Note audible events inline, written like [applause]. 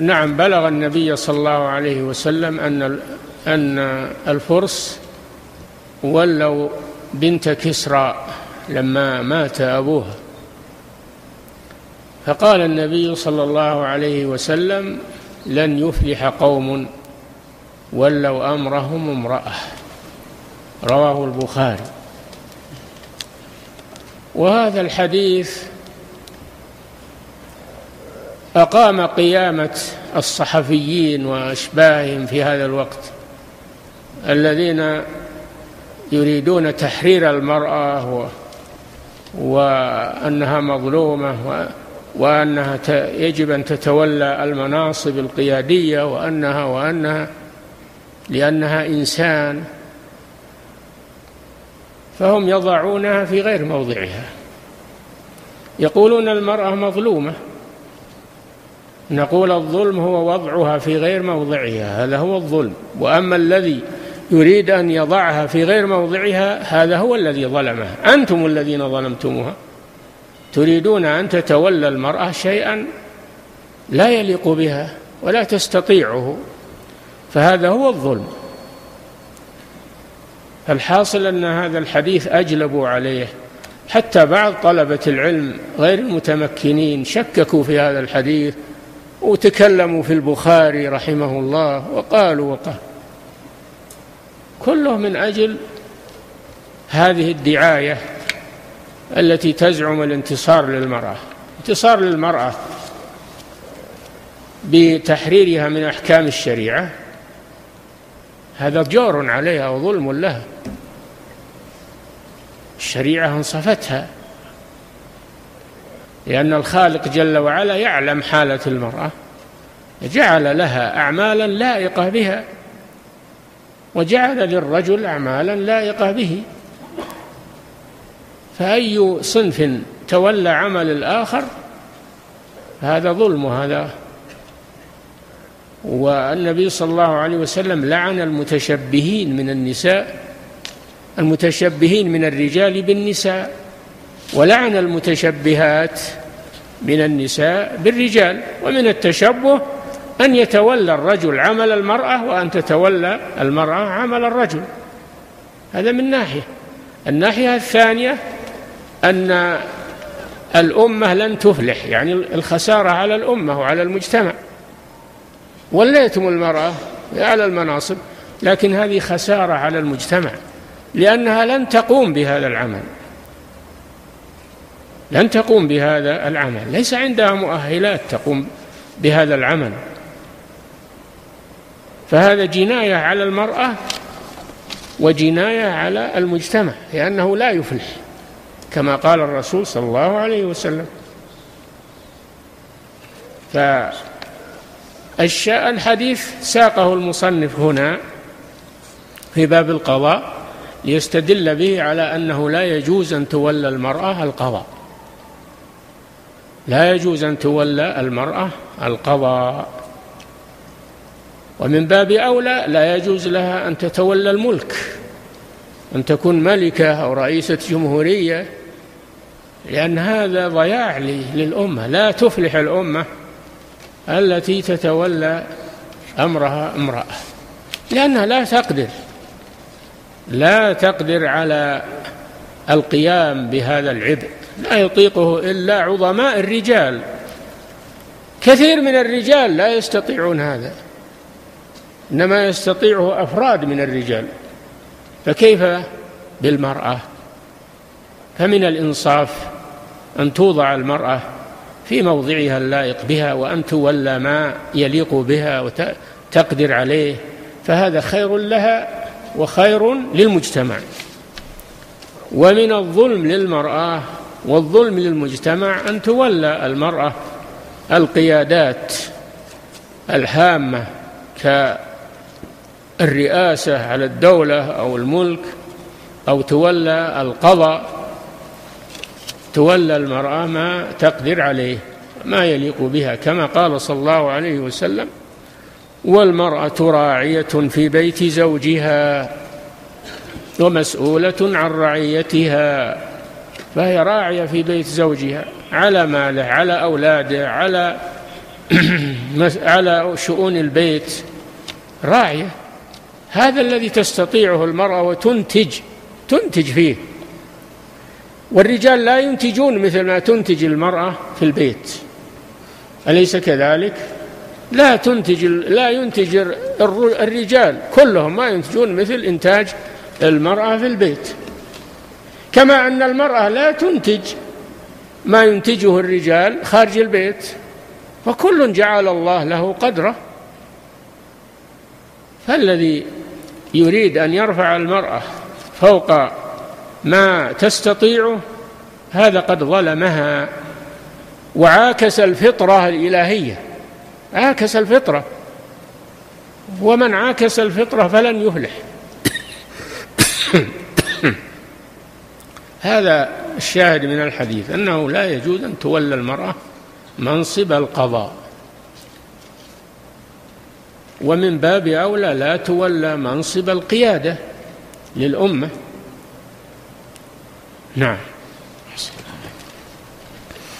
نعم بلغ النبي صلى الله عليه وسلم أن أن الفرس ولوا بنت كسرى لما مات أبوها فقال النبي صلى الله عليه وسلم لن يفلح قوم ولوا أمرهم امرأة. رواه البخاري. وهذا الحديث أقام قيامة الصحفيين وأشباههم في هذا الوقت الذين يريدون تحرير المرأة وأنها مظلومة وأنها يجب أن تتولى المناصب القيادية وأنها وأنها لأنها إنسان فهم يضعونها في غير موضعها. يقولون المرأة مظلومة. نقول الظلم هو وضعها في غير موضعها هذا هو الظلم. وأما الذي يريد أن يضعها في غير موضعها هذا هو الذي ظلمها أنتم الذين ظلمتموها. تريدون أن تتولى المرأة شيئا لا يليق بها ولا تستطيعه فهذا هو الظلم. الحاصل أن هذا الحديث أجلبوا عليه. حتى بعض طلبة العلم غير المتمكنين شككوا في هذا الحديث وتكلموا في البخاري رحمه الله وقالوا وقال. كله من أجل هذه الدعاية التي تزعم الانتصار للمرأة. انتصار للمرأة بتحريرها من أحكام الشريعة هذا جور عليها وظلم لها. الشريعة أنصفتها. لأن الخالق جل وعلا يعلم حالة المرأة جعل لها أعمالا لائقة بها وجعل للرجل أعمالا لائقة به. فأي صنف تولى عمل الآخر هذا ظلم هذا والنبي صلى الله عليه وسلم لعن المتشبهين من النساء المتشبهين من الرجال بالنساء. ولعن المتشبهات من النساء بالرجال ومن التشبه أن يتولى الرجل عمل المرأة وأن تتولى المرأة عمل الرجل. هذا من ناحية. الناحية الثانية أن الأمة لن تفلح يعني الخسارة على الأمة وعلى المجتمع. وليتم المرأة على المناصب لكن هذه خسارة على المجتمع لأنها لن تقوم بهذا العمل. لن تقوم بهذا العمل. ليس عندها مؤهلات تقوم بهذا العمل. فهذا جناية على المرأة وجناية على المجتمع لأنه لا يفلح كما قال الرسول صلى الله عليه وسلم. فالحديث ساقه المصنف هنا في باب القضاء ليستدل به على أنه لا يجوز أن تولى المرأة القضاء. لا يجوز أن تولى المرأة القضاء. ومن باب أولى لا يجوز لها أن تتولى الملك أن تكون ملكة أو رئيسة جمهورية لأن هذا ضياع للأمة لا تفلح الأمة التي تتولى أمرها امرأة. لأنها لا تقدر لا تقدر على القيام بهذا العبء. لا يطيقه إلا عظماء الرجال. كثير من الرجال لا يستطيعون هذا إنما يستطيعه أفراد من الرجال. فكيف بالمرأة؟ فمن الإنصاف أن توضع المرأة في موضعها اللائق بها وأن تولى ما يليق بها وتقدر عليه فهذا خير لها وخير للمجتمع. ومن الظلم للمرأة والظلم للمجتمع أن تولى المرأة القيادات الهامة كالرئاسة على الدولة أو الملك أو تولى القضاء تولى المرأة ما تقدر عليه ما يليق بها كما قال صلى الله عليه وسلم والمرأة راعية في بيت زوجها ومسؤولة عن رعيتها. فهي راعية في بيت زوجها على ماله على أولاده على [clears throat] على شؤون البيت. راعية هذا الذي تستطيعه المرأة وتنتج تنتج فيه. والرجال لا ينتجون مثل ما تنتج المرأة في البيت. أليس كذلك؟ لا تنتج لا ينتج الرجال كلهم ما ينتجون مثل إنتاج المرأة في البيت. كما أن المرأة لا تنتج ما ينتجه الرجال خارج البيت فكل جعل الله له قدره. فالذي يريد أن يرفع المرأة فوق ما تستطيعه هذا قد ظلمها وعاكس الفطرة الإلهية. عاكس الفطرة. ومن عاكس الفطرة فلن يفلح. [coughs] هذا الشاهد من الحديث أنه لا يجوز أن تولى المرأة منصب القضاء. ومن باب أولى لا تولى منصب القيادة للأمة. نعم.